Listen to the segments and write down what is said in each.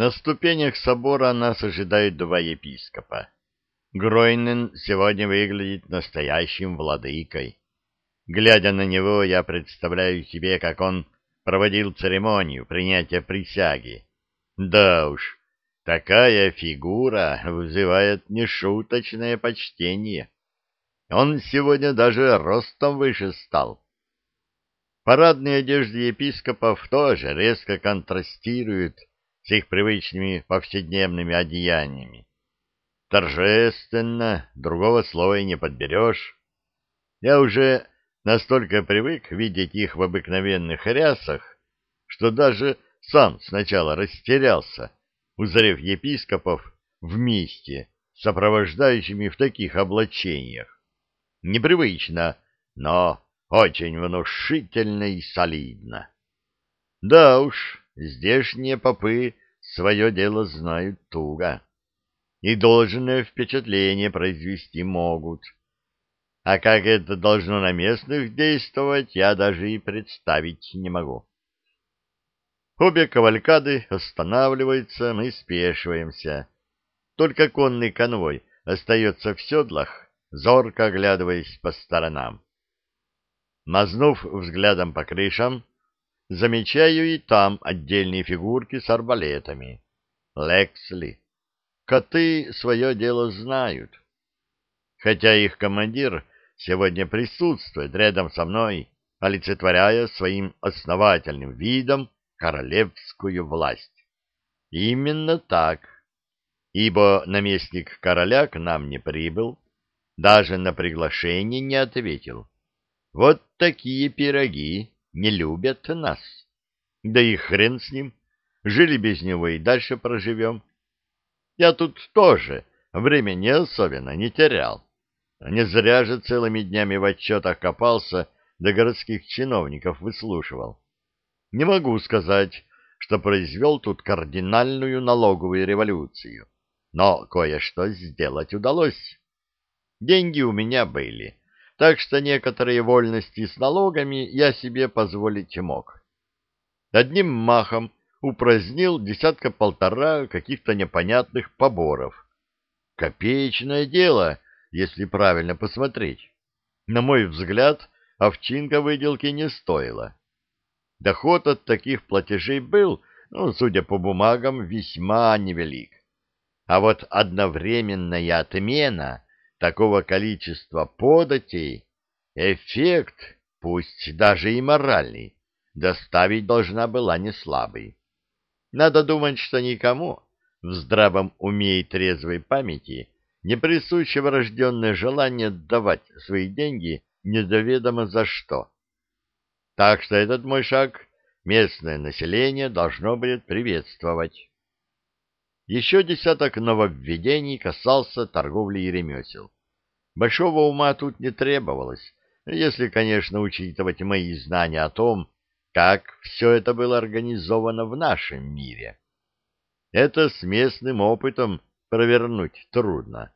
На ступенях собора нас ожидают два епископа. Гройнен сегодня выглядит настоящим владыкой. Глядя на него, я представляю себе, как он проводил церемонию принятия присяги. Да уж, такая фигура вызывает нешуточное почтение. Он сегодня даже ростом выше стал. Парадные одежды епископов тоже резко контрастируют с их привычными повседневными одеяниями. Торжественно, другого слова и не подберешь. Я уже настолько привык видеть их в обыкновенных рясах, что даже сам сначала растерялся, узрев епископов вместе, сопровождающими в таких облачениях. Непривычно, но очень внушительно и солидно. Да уж, здешние попы свое дело знают туго и должное впечатление произвести могут. А как это должно на местных действовать, я даже и представить не могу. Обе кавалькады останавливаются, мы спешиваемся. Только конный конвой остается в седлах, зорко оглядываясь по сторонам. Мазнув взглядом по крышам, замечаю и там отдельные фигурки с арбалетами. Лексли. Коты свое дело знают. Хотя их командир сегодня присутствует рядом со мной, олицетворяя своим основательным видом королевскую власть. Именно так, ибо наместник короля к нам не прибыл, даже на приглашение не ответил. Вот такие пироги не любят нас. Да и хрен с ним. Жили без него и дальше проживем. Я тут тоже время не особенно не терял. Не зря же целыми днями в отчетах копался, да городских чиновников выслушивал. Не могу сказать, что произвел тут кардинальную налоговую революцию, но кое-что сделать удалось. Деньги у меня были, так что некоторые вольности с налогами я себе позволить мог. Одним махом упразднил десятка-полтора каких-то непонятных поборов. Копеечное дело, если правильно посмотреть. На мой взгляд, овчинка выделки не стоила. Доход от таких платежей был, ну, судя по бумагам, весьма невелик. А вот одновременная отмена такого количества податей, эффект, пусть даже и моральный, доставить должна была не слабый. Надо думать, что никому в здравом уме и трезвой памяти не присуще врожденное желание давать свои деньги недоведомо за что. Так что этот мой шаг местное население должно будет приветствовать. Еще десяток нововведений касался торговли и ремесел. Большого ума тут не требовалось, если, конечно, учитывать мои знания о том, как все это было организовано в нашем мире. Это с местным опытом провернуть трудно.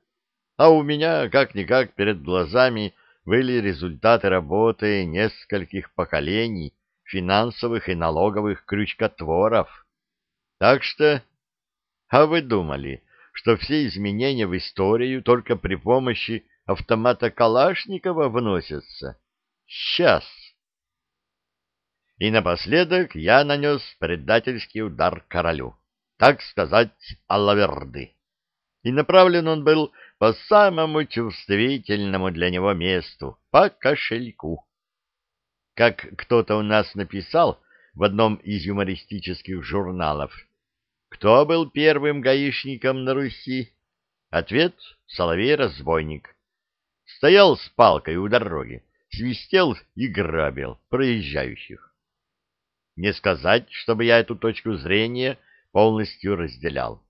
А у меня, как-никак, перед глазами были результаты работы нескольких поколений финансовых и налоговых крючкотворов. Так что а вы думали, что все изменения в историю только при помощи автомата Калашникова вносятся? Сейчас. И напоследок я нанес предательский удар королю, так сказать, аллаверды. И направлен он был по самому чувствительному для него месту, по кошельку. Как кто-то у нас написал в одном из юмористических журналов, кто был первым гаишником на Руси? Ответ — Соловей-разбойник. Стоял с палкой у дороги, свистел и грабил проезжающих. Не сказать, чтобы я эту точку зрения полностью разделял.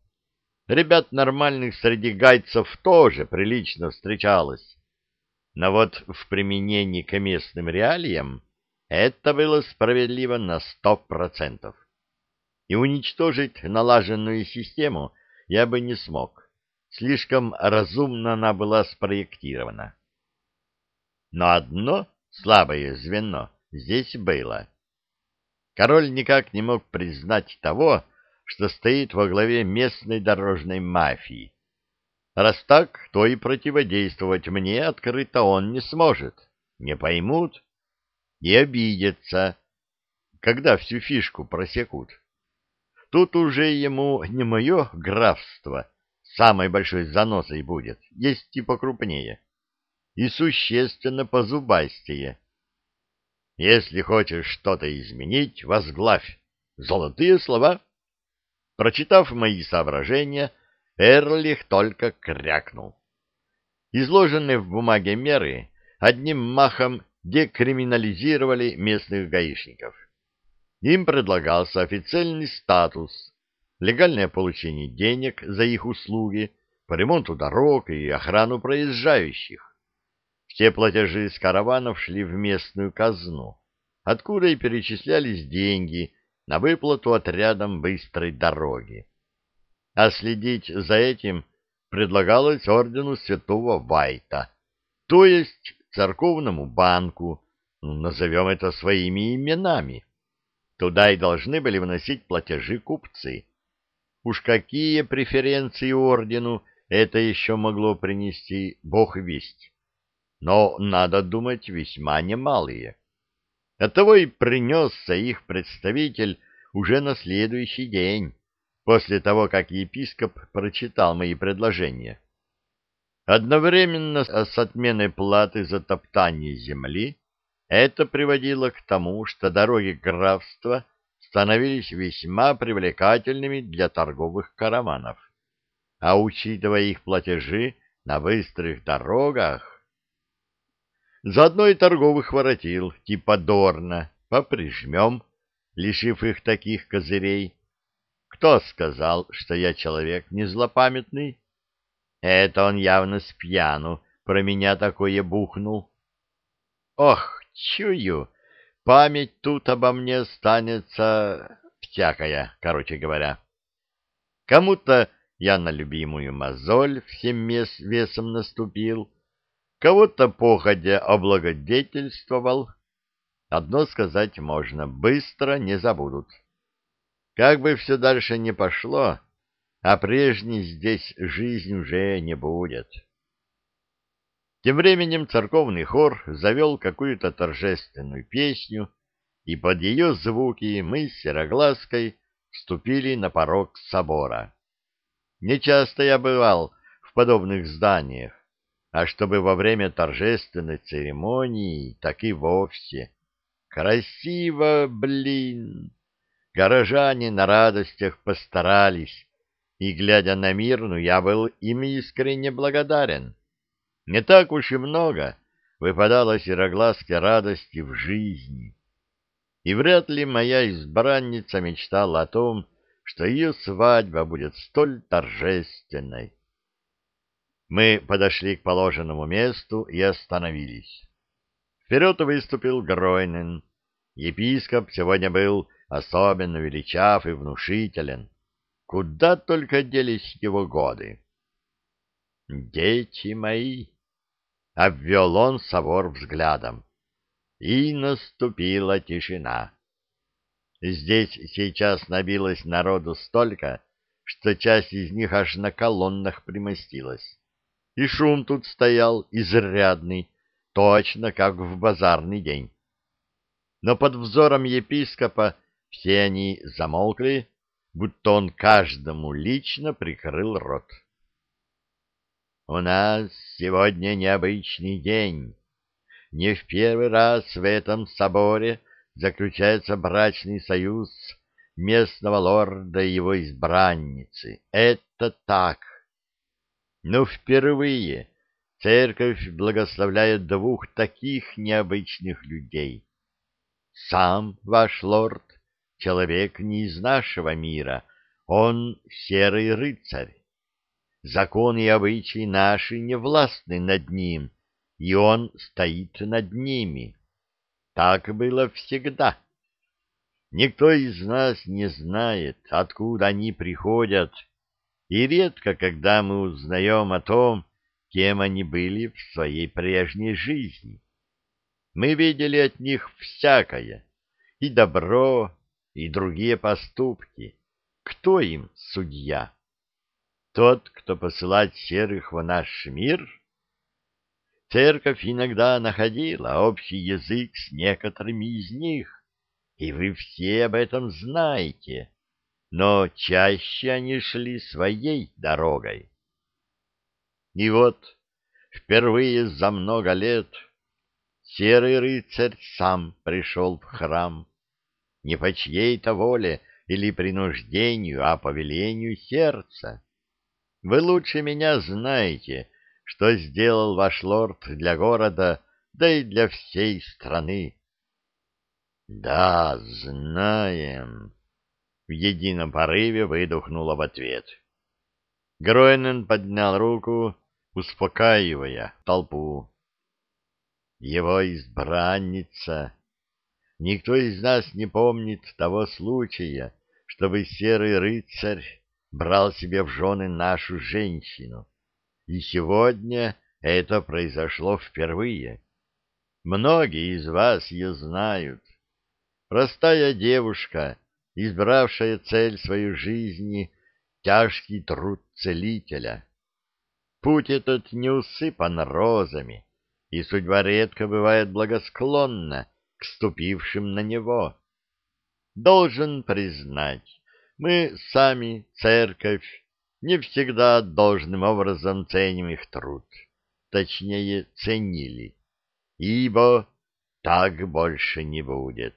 Ребят нормальных среди гайцев тоже прилично встречалось. Но вот в применении к местным реалиям это было справедливо на сто процентов и уничтожить налаженную систему я бы не смог. Слишком разумно она была спроектирована. Но одно слабое звено здесь было. Король никак не мог признать того, что стоит во главе местной дорожной мафии. Раз так, то и противодействовать мне открыто он не сможет. Не поймут и обидятся, когда всю фишку просекут. Тут уже ему не мое графство самой большой заносой будет, есть и покрупнее, и существенно позубастее. Если хочешь что-то изменить, возглавь. Золотые слова. Прочитав мои соображения, Эрлих только крякнул. Изложенные в бумаге меры одним махом декриминализировали местных гаишников. Им предлагался официальный статус, легальное получение денег за их услуги по ремонту дорог и охрану проезжающих. Все платежи с караванов шли в местную казну, откуда и перечислялись деньги на выплату отрядам быстрой дороги. А следить за этим предлагалось ордену святого Вайта, то есть церковному банку, ну, назовем это своими именами. Туда и должны были вносить платежи купцы. Уж какие преференции ордену это еще могло принести, бог весть. Но, надо думать, весьма немалые. Оттого и принесся их представитель уже на следующий день, после того, как епископ прочитал мои предложения. Одновременно с отменой платы за топтание земли это приводило к тому, что дороги графства становились весьма привлекательными для торговых караванов. А учитывая их платежи на быстрых дорогах, заодно и торговых воротил типа Дорна поприжмем, лишив их таких козырей. Кто сказал, что я человек не злопамятный? Это он явно с пьяну про меня такое бухнул. Ох, чую, память тут обо мне останется всякая, короче говоря. Кому-то я на любимую мозоль всем весом наступил, кого-то походя облагодетельствовал. Одно сказать можно, быстро не забудут. Как бы все дальше не пошло, а прежней здесь жизнь уже не будет. Тем временем церковный хор завел какую-то торжественную песню, и под ее звуки мы с Сероглазкой вступили на порог собора. Нечасто я бывал в подобных зданиях, а чтобы во время торжественной церемонии, так и вовсе. Красиво, блин! Горожане на радостях постарались, и, глядя на мирну, я был им искренне благодарен. Не так уж и много выпадало сероглазке радости в жизни. И вряд ли моя избранница мечтала о том, что ее свадьба будет столь торжественной. Мы подошли к положенному месту и остановились. Вперед выступил Гройнен. Епископ сегодня был особенно величав и внушителен. Куда только делись его годы. «Дети мои!» — обвел он собор взглядом. И наступила тишина. Здесь сейчас набилось народу столько, что часть из них аж на колоннах примостилась. И шум тут стоял изрядный, точно как в базарный день. Но под взором епископа все они замолкли, будто он каждому лично прикрыл рот. У нас сегодня необычный день. Не в первый раз в этом соборе заключается брачный союз местного лорда и его избранницы. Это так. Но впервые церковь благословляет двух таких необычных людей. Сам ваш лорд — человек не из нашего мира, он серый рыцарь законы и обычаи наши не властны над ним, и он стоит над ними. Так было всегда. Никто из нас не знает, откуда они приходят, и редко, когда мы узнаем о том, кем они были в своей прежней жизни. Мы видели от них всякое, и добро, и другие поступки, кто им судья? Тот, кто посылает серых в наш мир? Церковь иногда находила общий язык с некоторыми из них, и вы все об этом знаете, но чаще они шли своей дорогой. И вот впервые за много лет серый рыцарь сам пришел в храм, не по чьей-то воле или принуждению, а по велению сердца. Вы лучше меня знаете, что сделал ваш лорд для города, да и для всей страны. — Да, знаем, — в едином порыве выдохнула в ответ. Гройнен поднял руку, успокаивая толпу. Его избранница. Никто из нас не помнит того случая, чтобы серый рыцарь брал себе в жены нашу женщину. И сегодня это произошло впервые. Многие из вас ее знают. Простая девушка, избравшая цель своей жизни, тяжкий труд целителя. Путь этот не усыпан розами, и судьба редко бывает благосклонна к ступившим на него. Должен признать, мы сами, церковь, не всегда должным образом ценим их труд, точнее, ценили, ибо так больше не будет.